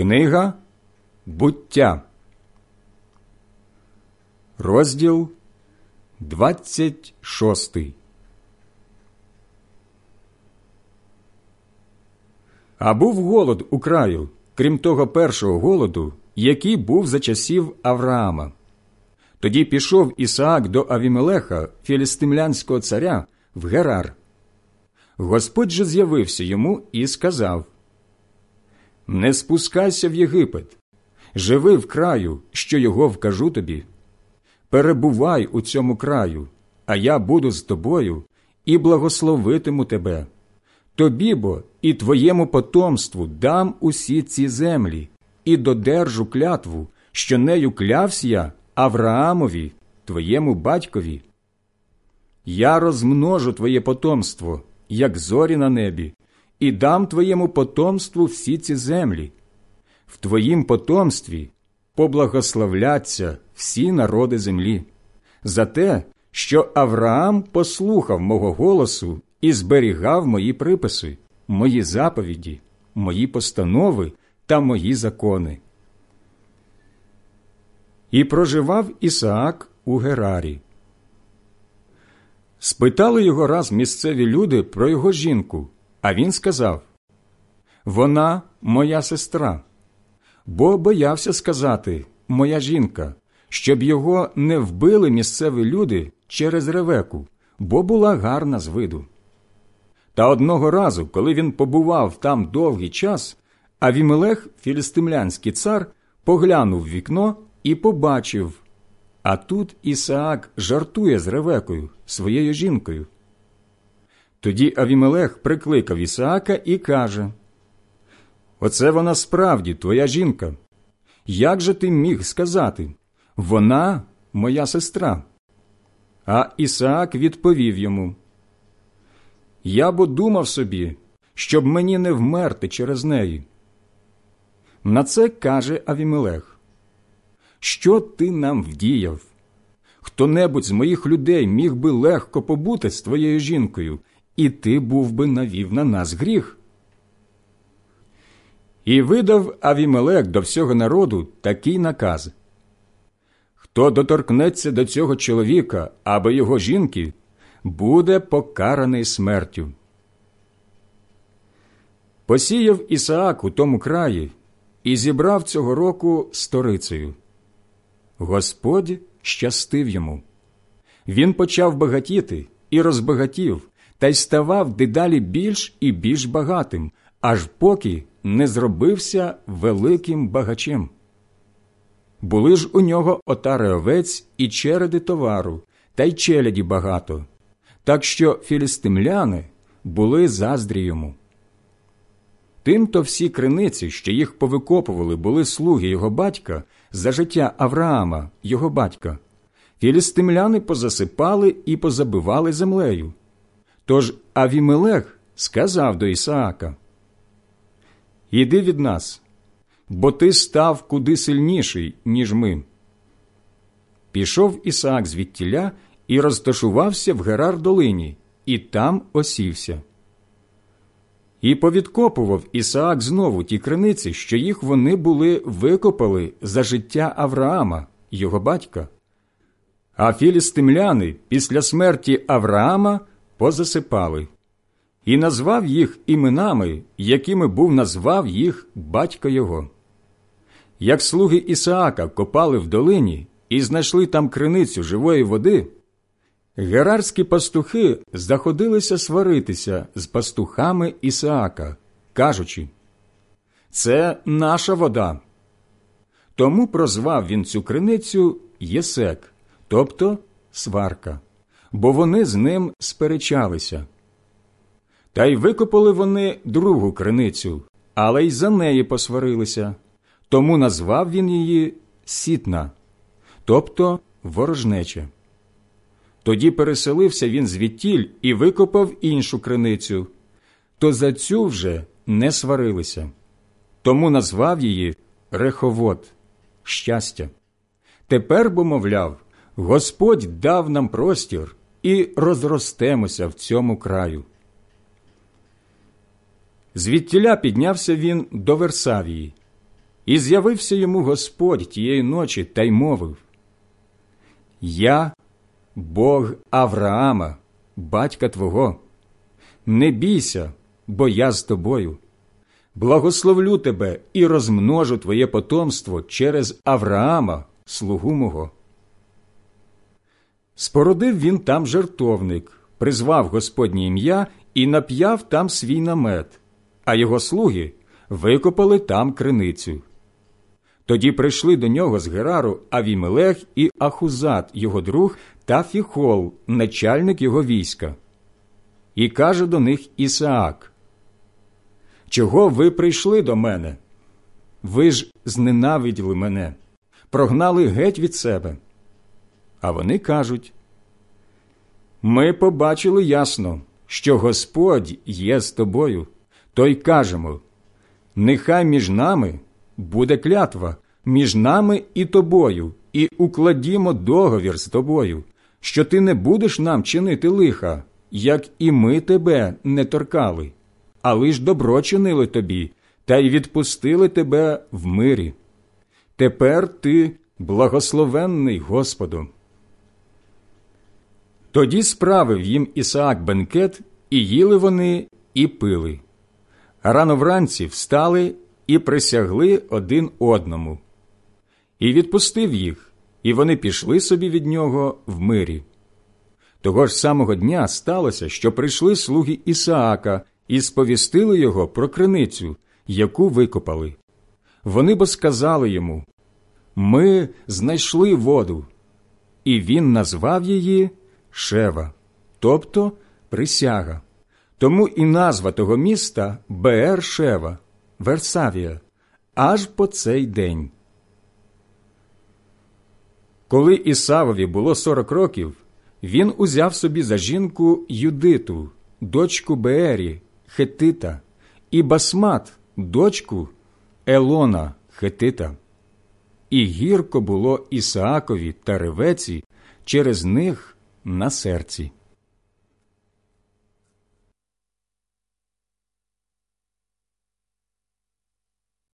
Книга буття, розділ 26 А був голод у краю, крім того першого голоду, який був за часів Авраама. Тоді пішов Ісаак до Авімелеха, філістимлянського царя, в Герар. Господь же з'явився йому і сказав Не спускайся в Єгипет, живи в краю, що його вкажу тобі. Перебувай у цьому краю, а я буду з тобою і благословитиму тебе. Тобі бо і твоєму потомству дам усі ці землі, і додержу клятву, що нею клявся я Авраамові, твоєму батькові. Я розмножу твоє потомство, як зорі на небі, і дам твоєму потомству всі ці землі. В твоїм потомстві поблагословляться всі народи землі, за те, що Авраам послухав мого голосу і зберігав мої приписи, мої заповіді, мої постанови та мої закони. І проживав Ісаак у Герарі. Спитали його раз місцеві люди про його жінку, а він сказав Вона моя сестра, бо боявся сказати Моя жінка, щоб його не вбили місцеві люди через ревеку, бо була гарна з виду. Та одного разу, коли він побував там довгий час, Авімелех, філістимлянський цар, поглянув в вікно і побачив, а тут Ісаак жартує з Ревекою, своєю жінкою. Тоді Авімелех прикликав Ісаака і каже Оце вона справді твоя жінка. Як же ти міг сказати? Вона моя сестра. А Ісаак відповів йому Я бо думав собі, щоб мені не вмерти через неї. На це каже Авімелех Що ти нам вдіяв? Хто небудь з моїх людей міг би легко побути з твоєю жінкою, і ти був би навів на нас гріх. І видав Авімелек до всього народу такий наказ Хто доторкнеться до цього чоловіка або його жінки, буде покараний смертю. Посіяв Ісаак у тому краї і зібрав цього року сторицею. Господь щастив йому. Він почав багатіти і розбагатів, та й ставав дедалі більш і більш багатим, аж поки не зробився великим багачем. Були ж у нього отари овець і череди товару, та й челяді багато, так що філістимляни були заздрі йому. Тимто всі криниці, що їх повикопували, були слуги його батька за життя Авраама, його батька. Філістимляни позасипали і позабивали землею. Тож Авімелех сказав до Ісаака Іди від нас, бо ти став куди сильніший, ніж ми. Пішов Ісаак звідтіля і розташувався в Герар долині, і там осівся. І повідкопував Ісаак знову ті криниці, що їх вони були викопали за життя Авраама, його батька. А філістимляни після смерті Авраама позасипали і назвав їх іменами, якими був назвав їх батько його. Як слуги Ісаака копали в долині і знайшли там криницю живої води, герарські пастухи заходилися сваритися з пастухами Ісаака, кажучи Це наша вода. Тому прозвав він цю криницю Єсек, тобто сварка, бо вони з ним сперечалися. Та й викопали вони другу криницю, але й за неї посварилися. Тому назвав він її Сітна, тобто ворожнеча. Тоді переселився він звідтіль і викопав іншу криницю, то за цю вже не сварилися. Тому назвав її Реховод щастя. Тепер бо, мовляв, Господь дав нам простір і розростемося в цьому краю. Звідтіля піднявся він до Версавії. І з'явився йому Господь тієї ночі та й мовив Я, Бог Авраама, батька Твого, не бійся, бо я з тобою. Благословлю тебе і розмножу твоє потомство через Авраама, слугу мого. Спородив він там жертовник, призвав Господнє ім'я і нап'яв там свій намет, а його слуги викопали там криницю. Тоді прийшли до нього з Герару Авімелех і Ахузат, його друг, та Фіхол, начальник його війська. І каже до них Ісаак: Чого ви прийшли до мене? Ви ж зненавиділи мене, прогнали геть від себе. А вони кажуть: Ми побачили ясно, що Господь є з тобою, то й кажемо: нехай між нами буде клятва, між нами і тобою, і укладімо договір з тобою, що ти не будеш нам чинити лиха, як і ми тебе не торкали, а лиш добро чинили тобі, та й відпустили тебе в мирі. Тепер ти благословенний Господом. Тоді справив їм Ісаак бенкет, і їли вони, і пили. Рано вранці встали і присягли один одному. І відпустив їх, і вони пішли собі від нього в мирі. Того ж самого дня сталося, що прийшли слуги Ісаака і сповістили його про криницю, яку викопали. Вони бо сказали йому Ми знайшли воду, і він назвав її Шева, тобто присяга. Тому і назва того міста Беер Шева, Версавія, аж по цей день. Коли Ісавові було сорок років, він узяв собі за жінку Юдиту, дочку Беері, Хетита, і Басмат, дочку Елона Хетита. І гірко було Ісаакові та ревеці через них на серці.